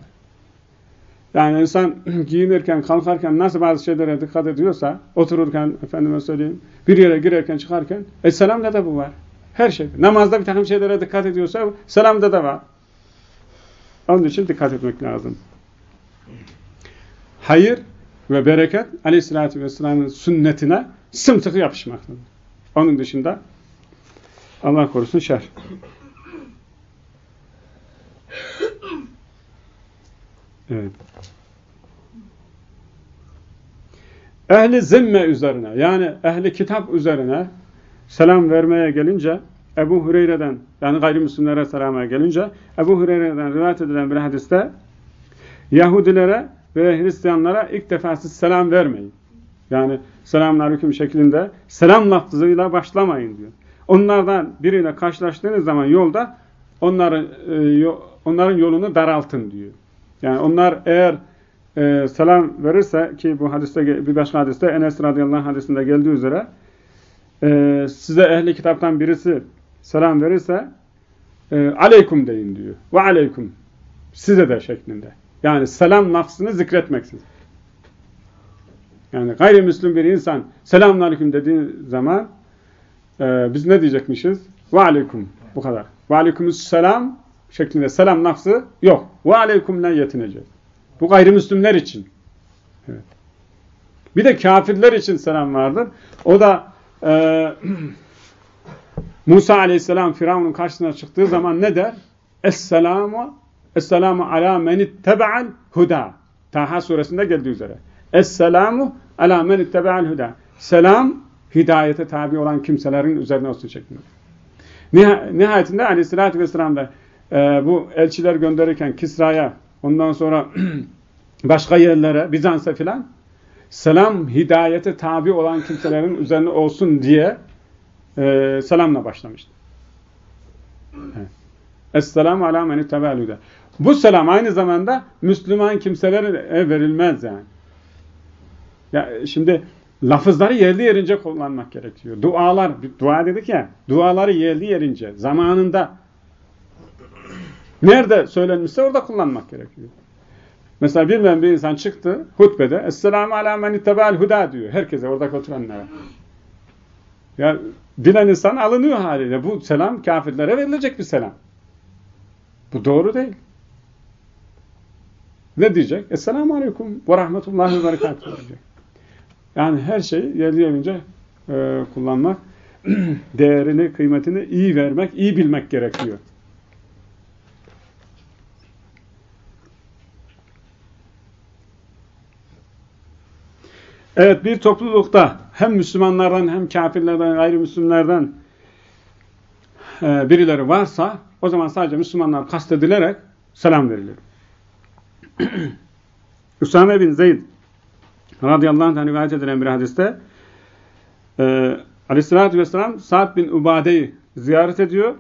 Yani insan giyinirken, kalkarken nasıl bazı şeylere dikkat ediyorsa, otururken, efendime söyleyeyim, bir yere girerken, çıkarken, e selamda da bu var. Her şey. Namazda bir takım şeylere dikkat ediyorsa, selamda da var. Onun için dikkat etmek lazım. Hayır ve bereket aleyhissalatü vesselamın sünnetine sımsıkı yapışmaktadır. Onun dışında Allah korusun şer. Evet. Ehli zimme üzerine yani ehli kitap üzerine selam vermeye gelince Ebu Hureyre'den yani gayrimüslimlere selamaya gelince Ebu Hureyre'den rivayet edilen bir hadiste Yahudilere ve Hristiyanlara ilk defa siz selam vermeyin. Yani selamun aleyküm şeklinde selam lafzıyla başlamayın diyor. Onlardan biriyle karşılaştığınız zaman yolda onların e, onların yolunu daraltın diyor. Yani onlar eğer e, selam verirse ki bu hadiste bir başka hadiste Enes radıyallahu hadisinde geldiği üzere e, size ehli kitaptan birisi selam verirse e, aleykum deyin diyor. Ve aleykum. Size de şeklinde. Yani selam lafzını zikretmeksiniz. Yani gayrimüslim bir insan selamun aleyküm dediği zaman e, biz ne diyecekmişiz? Ve aleyküm. Bu kadar. Ve aleykümüs selam şeklinde selam lafzı yok. Ve aleykümle yetineceğiz. Bu gayrimüslimler için. Evet. Bir de kafirler için selam vardır. O da e, Musa aleyhisselam Firavun'un karşısına çıktığı zaman ne der? Esselamu Esselamu ala menittebe'al huda. Taha suresinde geldiği üzere. Esselamu ala menittebe'al huda. Selam hidayete tabi olan kimselerin üzerine olsun şeklinde. Nihayetinde aleyhissalatü vesselam da e, bu elçiler gönderirken Kisra'ya ondan sonra başka yerlere Bizans'a filan selam hidayete tabi olan kimselerin üzerine olsun diye e, selamla başlamıştı. Evet. Esselamu ala meni tevelüde. Bu selam aynı zamanda Müslüman kimselere verilmez yani. Ya şimdi lafızları yerli yerince kullanmak gerekiyor. Dualar, dua dedik ya, duaları yerli yerince, zamanında nerede söylenmişse orada kullanmak gerekiyor. Mesela bilmeyen bir insan çıktı hutbede Esselamu ala men itteba'al huda diyor. Herkese orada oturanlara. Ya bilen insan alınıyor haliyle. Bu selam kafirlere verilecek bir selam. Bu doğru değil. Ne diyecek? Esselamu aleyküm ve rahmetullahi ve berekatuhu diyecek. Yani her şeyi yerli yerince e, kullanmak, değerini, kıymetini iyi vermek, iyi bilmek gerekiyor. Evet bir toplulukta hem Müslümanlardan hem kafirlerden, gayrimüslimlerden e, birileri varsa o zaman sadece Müslümanlar kastedilerek selam verilir. Üsame bin Zeyd radıyallahu anh'tan rivayet edilen bir hadiste e, aleyhissalatü vesselam Sa'd bin Ubade'yi ziyaret ediyor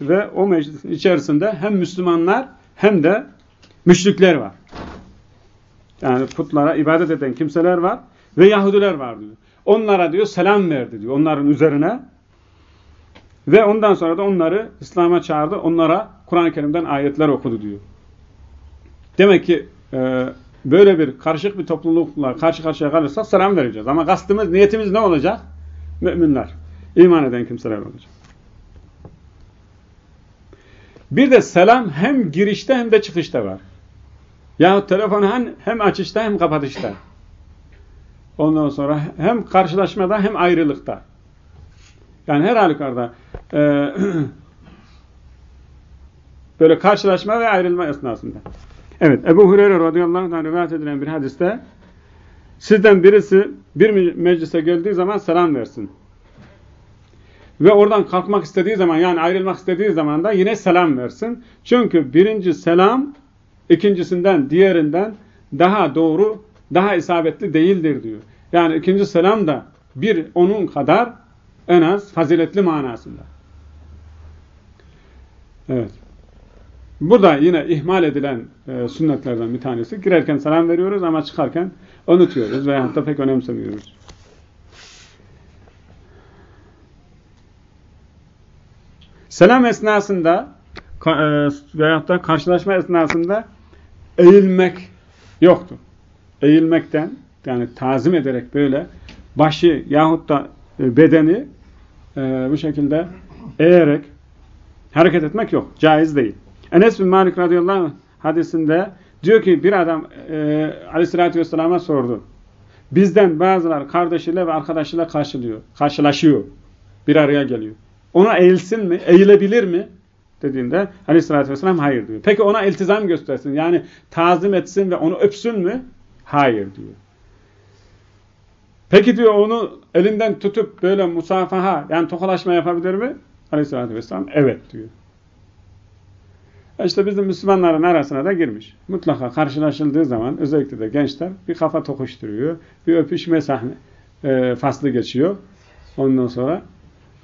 ve o meclisin içerisinde hem Müslümanlar hem de müşrikler var. Yani putlara ibadet eden kimseler var ve Yahudiler var diyor. Onlara diyor selam verdi diyor onların üzerine. Ve ondan sonra da onları İslam'a çağırdı. Onlara Kur'an-ı Kerim'den ayetler okudu diyor. Demek ki e, böyle bir karışık bir toplulukla karşı karşıya kalırsak selam vereceğiz. Ama kastımız, niyetimiz ne olacak? Müminler. iman eden kimseler olacak. Bir de selam hem girişte hem de çıkışta var. Yahut telefonu hem, hem açışta hem kapatışta. Ondan sonra hem karşılaşmada hem ayrılıkta. Yani her halükarda e, böyle karşılaşma ve ayrılma esnasında. Evet, Ebu Hureyre radıyallahu anh rivayet edilen bir hadiste sizden birisi bir meclise geldiği zaman selam versin. Ve oradan kalkmak istediği zaman yani ayrılmak istediği zaman da yine selam versin. Çünkü birinci selam ikincisinden, diğerinden daha doğru, daha isabetli değildir diyor. Yani ikinci selam da bir onun kadar en az faziletli manasında. Evet. Bu da yine ihmal edilen e, sünnetlerden bir tanesi. Girerken selam veriyoruz ama çıkarken unutuyoruz veya hatta pek önemsemiyoruz. Selam esnasında e, veyahut da karşılaşma esnasında eğilmek yoktur. Eğilmekten yani tazim ederek böyle başı yahut da e, bedeni e, bu şekilde eğerek hareket etmek yok. Caiz değil. Enes bin Malik radıyallahu anh hadisinde diyor ki bir adam e, aleyhissalatü vesselam'a sordu. Bizden bazılar kardeşiyle ve arkadaşıyla karşılıyor, karşılaşıyor. Bir araya geliyor. Ona eğilsin mi? Eğilebilir mi? Dediğinde aleyhissalatü vesselam hayır diyor. Peki ona iltizam göstersin. Yani tazim etsin ve onu öpsün mü? Hayır diyor. Peki diyor onu elinden tutup böyle musafaha yani tokalaşma yapabilir mi? Aleyhissalatü vesselam evet diyor. İşte bizim Müslümanların arasına da girmiş. Mutlaka karşılaşıldığı zaman özellikle de gençler bir kafa tokuşturuyor. Bir öpüşme sahne e, faslı geçiyor. Ondan sonra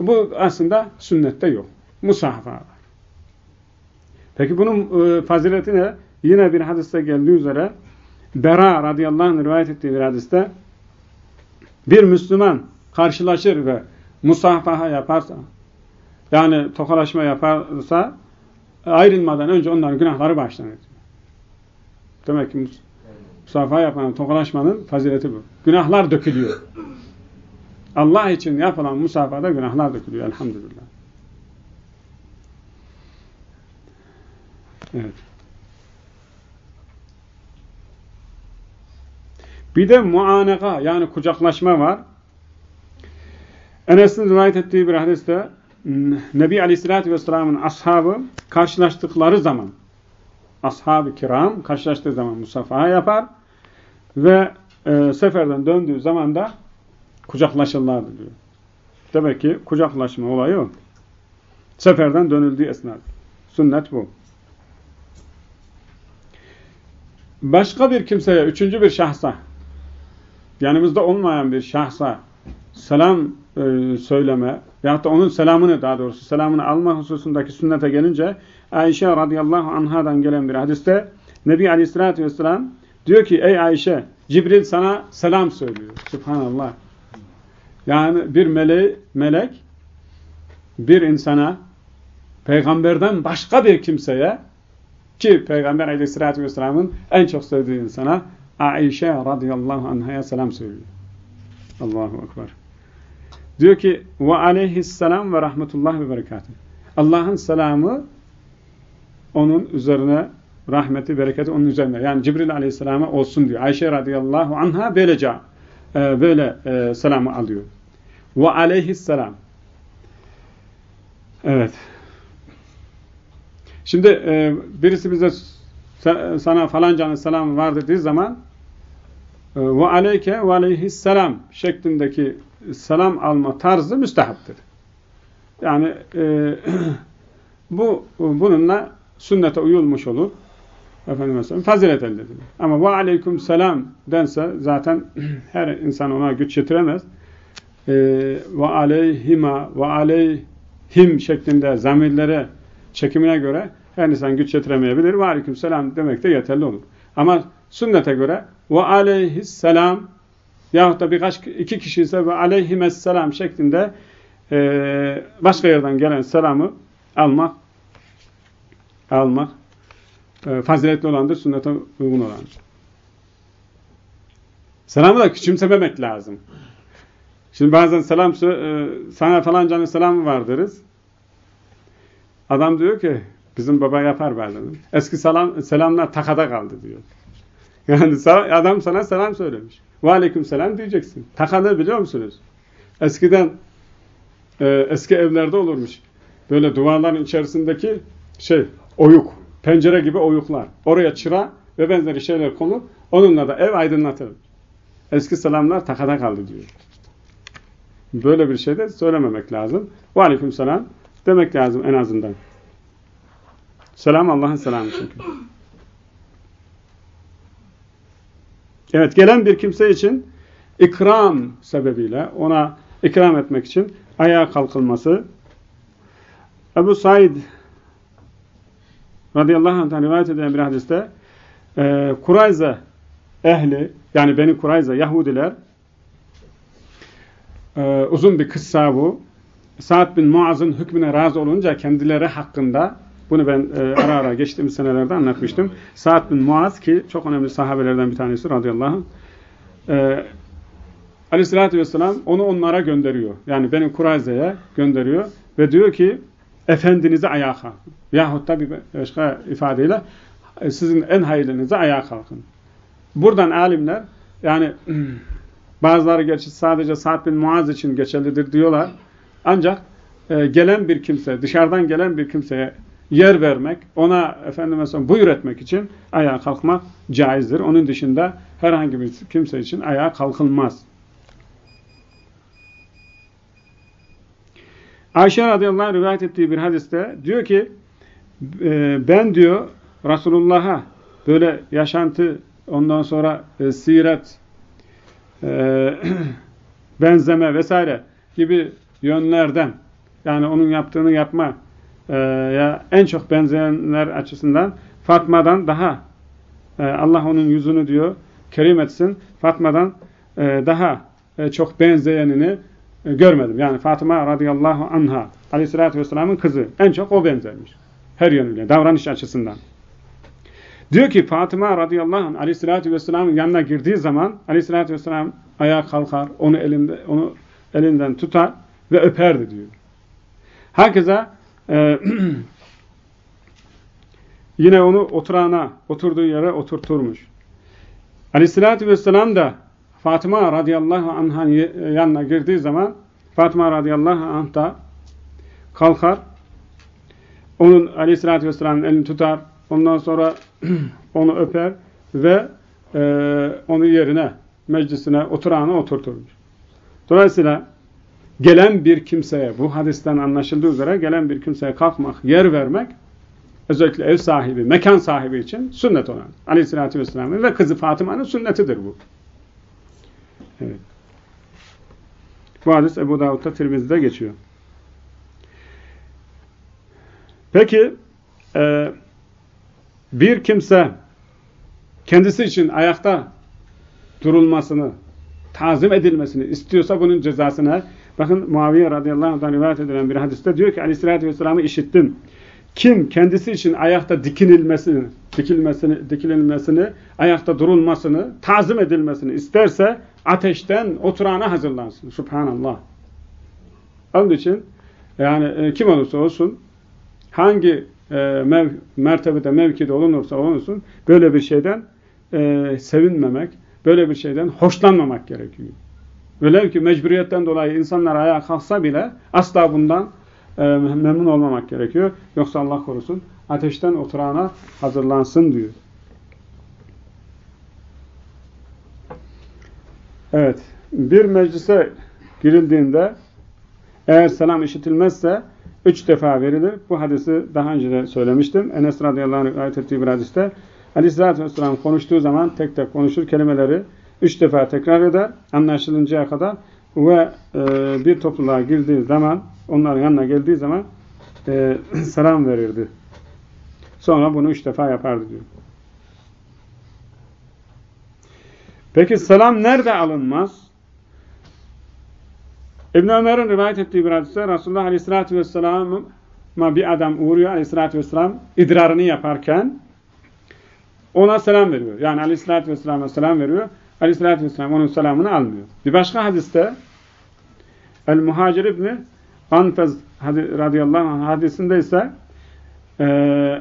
Bu aslında sünnette yok. Musahafa var. Peki bunun e, fazileti ne? Yine bir hadiste geldiği üzere Bera radıyallahu anh rivayet ettiği bir hadiste bir Müslüman karşılaşır ve musafaha yaparsa yani tokalaşma yaparsa ayrılmadan önce onların günahları başlanır. Demek ki musafaha yapan tokalaşmanın fazileti bu. Günahlar dökülüyor. Allah için yapılan musafada günahlar dökülüyor elhamdülillah. Evet. Bir de muaneka yani kucaklaşma var. Enes'in rivayet ettiği bir hadiste Nebi Aleyhisselatü Vesselam'ın ashabı karşılaştıkları zaman ashab-ı kiram karşılaştığı zaman musafaha yapar ve e, seferden döndüğü zaman da kucaklaşırlardı diyor. Demek ki kucaklaşma olayı o. Seferden dönüldüğü esnada. Sünnet bu. Başka bir kimseye, üçüncü bir şahsa, yanımızda olmayan bir şahsa selam e, söyleme veyahut da onun selamını daha doğrusu selamını alma hususundaki sünnete gelince Ayşe radıyallahu anhadan gelen bir hadiste Nebi aleyhissalatü vesselam diyor ki ey Ayşe Cibril sana selam söylüyor. Subhanallah. Yani bir mele melek bir insana peygamberden başka bir kimseye ki peygamber aleyhissalatü vesselamın en çok sevdiği insana Ayşe radıyallahu anhaya selam söylüyor. Allahu Ekber. Diyor ki ve aleyhisselam ve rahmetullah ve berekatuhu. Allah'ın selamı onun üzerine rahmeti, bereketi onun üzerine. Yani Cibril aleyhisselama olsun diyor. Ayşe radıyallahu anha böylece e, böyle e, selamı alıyor. Ve aleyhisselam. Evet. Şimdi e, birisi bize sana falancanın selamı var dediği zaman e, ve aleyke ve aleyhisselam şeklindeki selam alma tarzı müstehaptır. Yani e, bu bununla sünnete uyulmuş olur. Efendim mesela fazilet elde edilir. Ama ve aleyküm selam dense zaten her insan ona güç yetiremez. E, ve aleyhima ve aleyhim şeklinde zamirlere çekimine göre her insan güç yetiremeyebilir. Ve aleyküm selam demek de yeterli olur. Ama sünnete göre ve aleyhisselam yahut da birkaç iki kişi ise ve aleyhimesselam şeklinde e, başka yerden gelen selamı almak almak e, faziletli olandır, sünnete uygun olandır. Selamı da küçümsememek lazım. Şimdi bazen selam e, sana falancanın selamı var deriz. Adam diyor ki bizim baba yapar bazen. Eski selam, selamlar takada kaldı diyor. Yani adam sana selam söylemiş. Ve aleyküm selam diyeceksin. Takada biliyor musunuz? Eskiden e, eski evlerde olurmuş. Böyle duvarların içerisindeki şey oyuk. Pencere gibi oyuklar. Oraya çıra ve benzeri şeyler konur. Onunla da ev aydınlatır. Eski selamlar takada kaldı diyor. Böyle bir şey de söylememek lazım. Ve aleyküm selam demek lazım en azından. Selam Allah'ın selamı çünkü. Evet gelen bir kimse için ikram sebebiyle ona ikram etmek için ayağa kalkılması. Ebu Said radıyallahu anh'tan rivayet edilen bir hadiste e, Kurayza ehli yani Beni Kurayza Yahudiler e, uzun bir kıssa bu. Sa'd bin Muaz'ın hükmüne razı olunca kendileri hakkında bunu ben e, ara ara geçtiğimiz senelerde anlatmıştım. Sa'd bin Muaz ki çok önemli sahabelerden bir tanesi radıyallahu anh. E, Aleyhisselatü Vesselam onu onlara gönderiyor. Yani benim Kurayze'ye gönderiyor. Ve diyor ki efendinizi ayağa kalkın. Yahut da bir başka ifadeyle e, sizin en hayırlınızı ayağa kalkın. Buradan alimler yani bazıları gerçi sadece Sa'd bin Muaz için geçerlidir diyorlar. Ancak e, gelen bir kimse, dışarıdan gelen bir kimseye yer vermek, ona efendim mesela buyur etmek için ayağa kalkmak caizdir. Onun dışında herhangi bir kimse için ayağa kalkılmaz. Ayşe radıyallahu anh rivayet ettiği bir hadiste diyor ki e, ben diyor Resulullah'a böyle yaşantı ondan sonra e, siret e, benzeme vesaire gibi yönlerden yani onun yaptığını yapma ya en çok benzeyenler açısından Fatma'dan daha e, Allah onun yüzünü diyor kerim etsin. Fatma'dan e, daha e, çok benzeyenini görmedim. Yani Fatıma radıyallahu anha aleyhissalatü vesselamın kızı. En çok o benzermiş. Her yönüyle, davranış açısından. Diyor ki Fatıma radıyallahu anh aleyhissalatü vesselamın yanına girdiği zaman aleyhissalatü vesselam ayağa kalkar, onu elinde onu elinden tutar ve öperdi diyor. Herkese e, yine onu oturana, oturduğu yere oturturmuş. Aleyhissalatü vesselam da Fatıma radıyallahu anh'ın yanına girdiği zaman Fatıma radıyallahu anh da kalkar, onun aleyhissalatü vesselamın elini tutar, ondan sonra onu öper ve e, onu yerine, meclisine, oturağına oturturmuş. Dolayısıyla gelen bir kimseye, bu hadisten anlaşıldığı üzere gelen bir kimseye kalkmak, yer vermek, özellikle ev sahibi, mekan sahibi için sünnet olan. Aleyhissalatü vesselamın ve kızı Fatıma'nın sünnetidir bu. Evet. Bu hadis Ebu Davud'da Tirmiz'de geçiyor. Peki e, bir kimse kendisi için ayakta durulmasını, tazim edilmesini istiyorsa bunun cezasına bakın Muaviye radıyallahu anh'dan rivayet edilen bir hadiste diyor ki aleyhissalatü vesselam'ı işittim. Kim kendisi için ayakta dikinilmesini, dikilmesini, dikililmesini, ayakta durulmasını, tazim edilmesini isterse ateşten oturana hazırlansın. Subhanallah. Onun için yani e, kim olursa olsun hangi e, mev, mertebede, mevkide olunursa olunsun böyle bir şeyden e, sevinmemek, böyle bir şeyden hoşlanmamak gerekiyor. Velev ki mecburiyetten dolayı insanlar ayağa kalksa bile asla bundan e, memnun olmamak gerekiyor. Yoksa Allah korusun ateşten oturana hazırlansın diyor. Evet. Bir meclise girildiğinde eğer selam işitilmezse üç defa verilir. Bu hadisi daha önce de söylemiştim. Enes radıyallahu anh ayet ettiği bir hadiste Aleyhisselatü Vesselam konuştuğu zaman tek tek konuşur kelimeleri üç defa tekrar eder anlaşılıncaya kadar ve e, bir topluluğa girdiği zaman onların yanına geldiği zaman e, selam verirdi. Sonra bunu üç defa yapardı diyor. Peki selam nerede alınmaz? İbn Ömer'in rivayet ettiği bir hadiste Resulullah Aleyhisselatü Vesselam'a bir adam uğruyor. Aleyhisselatü Vesselam idrarını yaparken ona selam veriyor. Yani Aleyhisselatü Vesselam'a selam veriyor. Aleyhisselatü Vesselam onun selamını almıyor. Bir başka hadiste El-Muhacir İbni Anfez radıyallahu anh hadisinde ise e,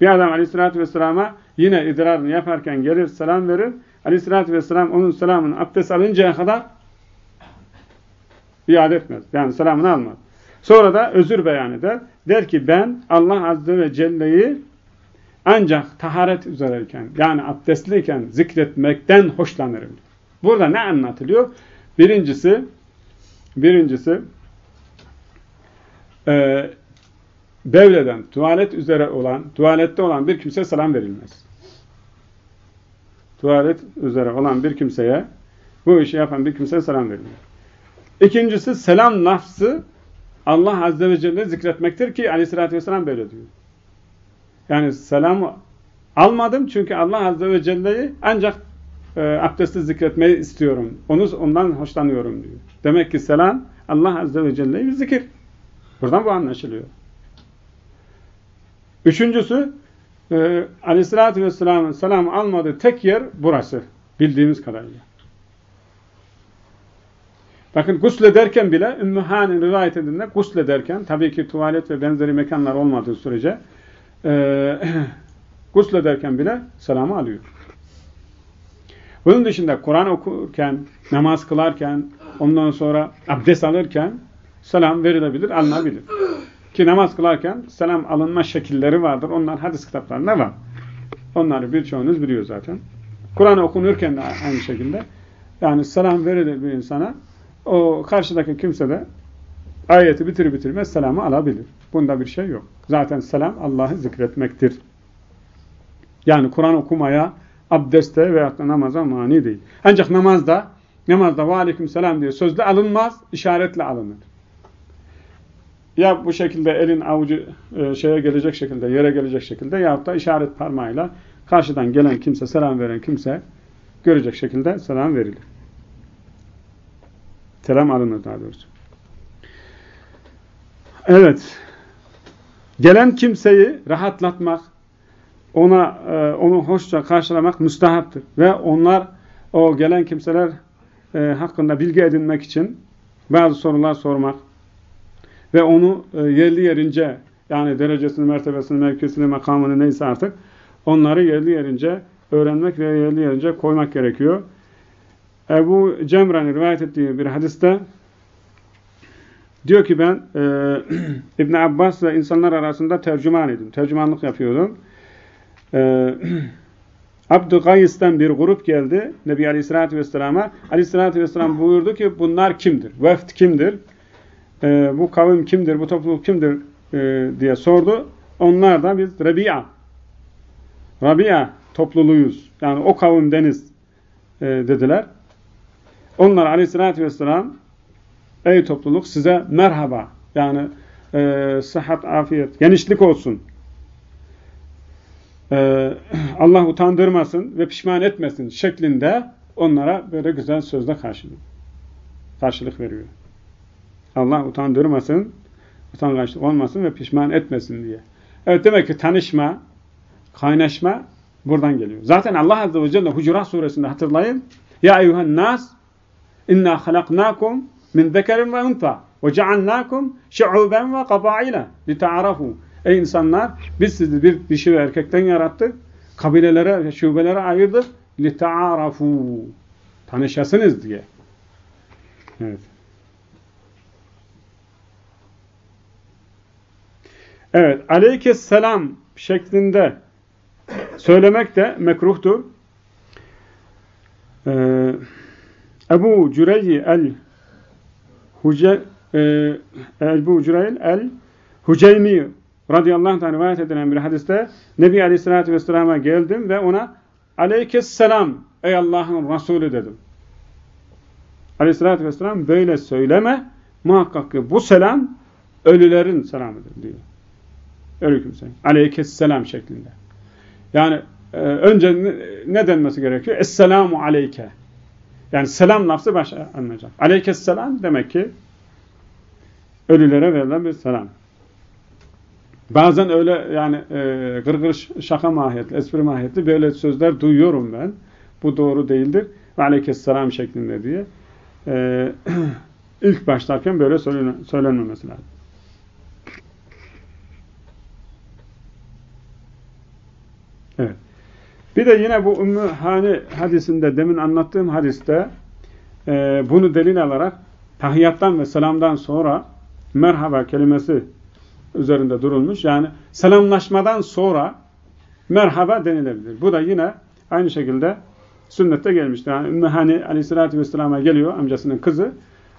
bir adam Aleyhisselatü Vesselam'a yine idrarını yaparken gelir selam verir. Aleyhisselatü Vesselam onun selamını abdest alıncaya kadar iade etmez. Yani selamını almaz. Sonra da özür beyan eder. Der ki ben Allah Azze ve Celle'yi ancak taharet üzereyken yani abdestliyken zikretmekten hoşlanırım. Burada ne anlatılıyor? Birincisi birincisi e, devleden, tuvalet üzere olan, tuvalette olan bir kimseye selam verilmez. Tuvalet üzere olan bir kimseye, bu işi yapan bir kimseye selam verilmez. İkincisi selam lafzı Allah Azze ve Celle zikretmektir ki aleyhissalatü vesselam böyle diyor. Yani selamı almadım çünkü Allah Azze ve Celle'yi ancak e, abdesti zikretmeyi istiyorum. Onu ondan hoşlanıyorum diyor. Demek ki selam Allah Azze ve Celle'yi bir zikir. Buradan bu anlaşılıyor. Üçüncüsü e, Aleyhisselatü Vesselam'ın selamı almadığı tek yer burası. Bildiğimiz kadarıyla. Bakın guslederken bile Ümmühan'ın rivayet edildiğinde guslederken tabii ki tuvalet ve benzeri mekanlar olmadığı sürece e, guslederken bile selamı alıyor. Bunun dışında Kur'an okurken, namaz kılarken, ondan sonra abdest alırken selam verilebilir, alınabilir. Ki namaz kılarken selam alınma şekilleri vardır. Onlar hadis kitaplarında var. Onları birçoğunuz biliyor zaten. Kur'an okunurken de aynı şekilde. Yani selam verilir bir insana. O karşıdaki kimse de ayeti bitir bitirmez selamı alabilir. Bunda bir şey yok. Zaten selam Allah'ı zikretmektir. Yani Kur'an okumaya, abdeste veya namaza mani değil. Ancak namazda, namazda ve aleyküm selam diye sözle alınmaz, işaretle alınır. ya bu şekilde elin avucu e, şeye gelecek şekilde, yere gelecek şekilde yahut da işaret parmağıyla karşıdan gelen kimse, selam veren kimse görecek şekilde selam verilir. Selam alınır daha doğrusu. Evet. Gelen kimseyi rahatlatmak, ona e, onu hoşça karşılamak müstahaptır. Ve onlar o gelen kimseler e, hakkında bilgi edinmek için bazı sorular sormak ve onu e, yerli yerince yani derecesini, mertebesini, mevkisini, makamını neyse artık onları yerli yerince öğrenmek ve yerli yerince koymak gerekiyor. Ebu Cemre'nin rivayet ettiği bir hadiste diyor ki ben e, İbn Abbas ve insanlar arasında tercüman idim. Tercümanlık yapıyordum. E, Abdülkays'ten bir grup geldi Nebi Aleyhisselatü Vesselam'a. Aleyhisselatü Vesselam buyurdu ki bunlar kimdir? Veft kimdir? E, bu kavim kimdir? Bu topluluk kimdir? E, diye sordu. Onlar da biz Rabia. Rabia topluluğuyuz. Yani o kavimdeniz e, dediler. Onlar Aleyhisselatü Vesselam ey topluluk size merhaba yani e, sıhhat, afiyet, genişlik olsun e, Allah utandırmasın ve pişman etmesin şeklinde onlara böyle güzel sözle karşılık, karşılık veriyor. Allah utandırmasın, utangaçlık olmasın ve pişman etmesin diye. Evet demek ki tanışma, kaynaşma buradan geliyor. Zaten Allah Azze ve Celle Hucurat suresinde hatırlayın. Ya eyyühen nas inna halaknakum min zekerin ve unta ve ceallakum şu'uben ve kabaila litaarafu. Ey insanlar biz sizi bir dişi ve erkekten yarattık. Kabilelere ve şubelere ayırdık. Litaarafu. Tanışasınız diye. Evet. Evet, aleykesselam şeklinde söylemek de mekruhtur. Ee, Ebu Cüreyyi el Huce e, Ebu Cüreyl el Huceymi radıyallahu anh rivayet edilen bir hadiste Nebi Aleyhisselatü Vesselam'a geldim ve ona Aleykesselam ey Allah'ın Resulü dedim. Aleyhisselatü Vesselam böyle söyleme muhakkak ki bu selam ölülerin selamıdır diyor. Aleyküm selam. Aleykesselam şeklinde. Yani e, önce ne, ne denmesi gerekiyor? Esselamu aleyke. Yani selam lafzı başa anlayacak. Aleykesselam demek ki ölülere verilen bir selam. Bazen öyle yani e, gırgır şaka mahiyetli, espri mahiyetli böyle sözler duyuyorum ben. Bu doğru değildir. Ve aleykesselam şeklinde diye. E, ilk başlarken böyle söylenmemesi lazım. Evet. Bir de yine bu Ümmü Hani hadisinde, demin anlattığım hadiste e, bunu delil alarak tahiyyattan ve selamdan sonra merhaba kelimesi üzerinde durulmuş. Yani selamlaşmadan sonra merhaba denilebilir. Bu da yine aynı şekilde sünnette gelmiştir. Yani Ümmü Hani aleyhissalatü vesselam'a geliyor amcasının kızı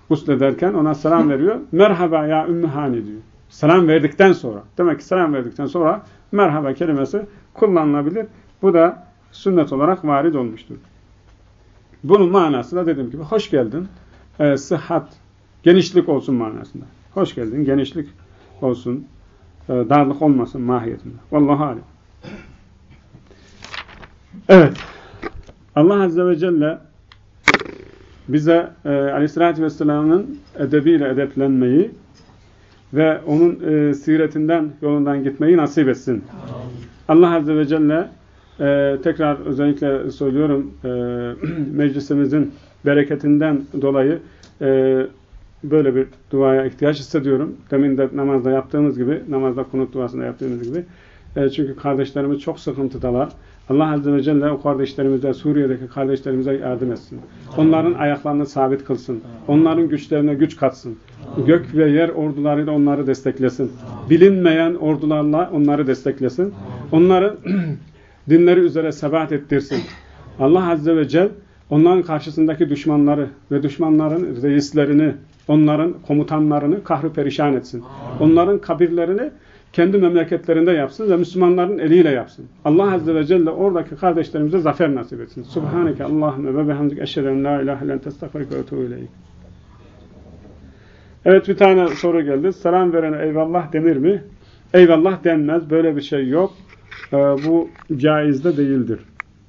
guslederken ona selam veriyor. Merhaba ya Ümmü Hani diyor. Selam verdikten sonra. Demek ki selam verdikten sonra merhaba kelimesi kullanılabilir. Bu da sünnet olarak varid olmuştur. Bunun manası da dediğim gibi hoş geldin, e, sıhhat, genişlik olsun manasında. Hoş geldin, genişlik olsun, e, darlık olmasın mahiyetinde. Vallahi alem. Evet. Allah Azze ve Celle bize e, Aleyhisselatü Vesselam'ın edebiyle edeplenmeyi ve onun e, siretinden, yolundan gitmeyi nasip etsin. Allah Azze ve Celle e, tekrar özellikle söylüyorum e, meclisimizin bereketinden dolayı e, böyle bir duaya ihtiyaç hissediyorum. Demin de namazda yaptığımız gibi, namazda kunut duasında yaptığımız gibi. E, çünkü kardeşlerimiz çok sıkıntıdalar. Allah Azze ve Celle o kardeşlerimize, Suriye'deki kardeşlerimize yardım etsin. Onların ayaklarını sabit kılsın. Onların güçlerine güç katsın. Gök ve yer ordularıyla onları desteklesin. Bilinmeyen ordularla onları desteklesin. Onları dinleri üzere sebat ettirsin. Allah Azze ve Celle onların karşısındaki düşmanları ve düşmanların reislerini, onların komutanlarını kahru perişan etsin. Onların kabirlerini kendi memleketlerinde yapsın ve Müslümanların eliyle yapsın. Allah Azze ve Celle oradaki kardeşlerimize zafer nasip etsin. Subhaneke Allahümme ve bihamdik eşheden la ilahe len testağfirike ve tuğu Evet bir tane soru geldi. Selam verene eyvallah denir mi? Eyvallah denmez. Böyle bir şey yok. Ee, bu caiz de değildir.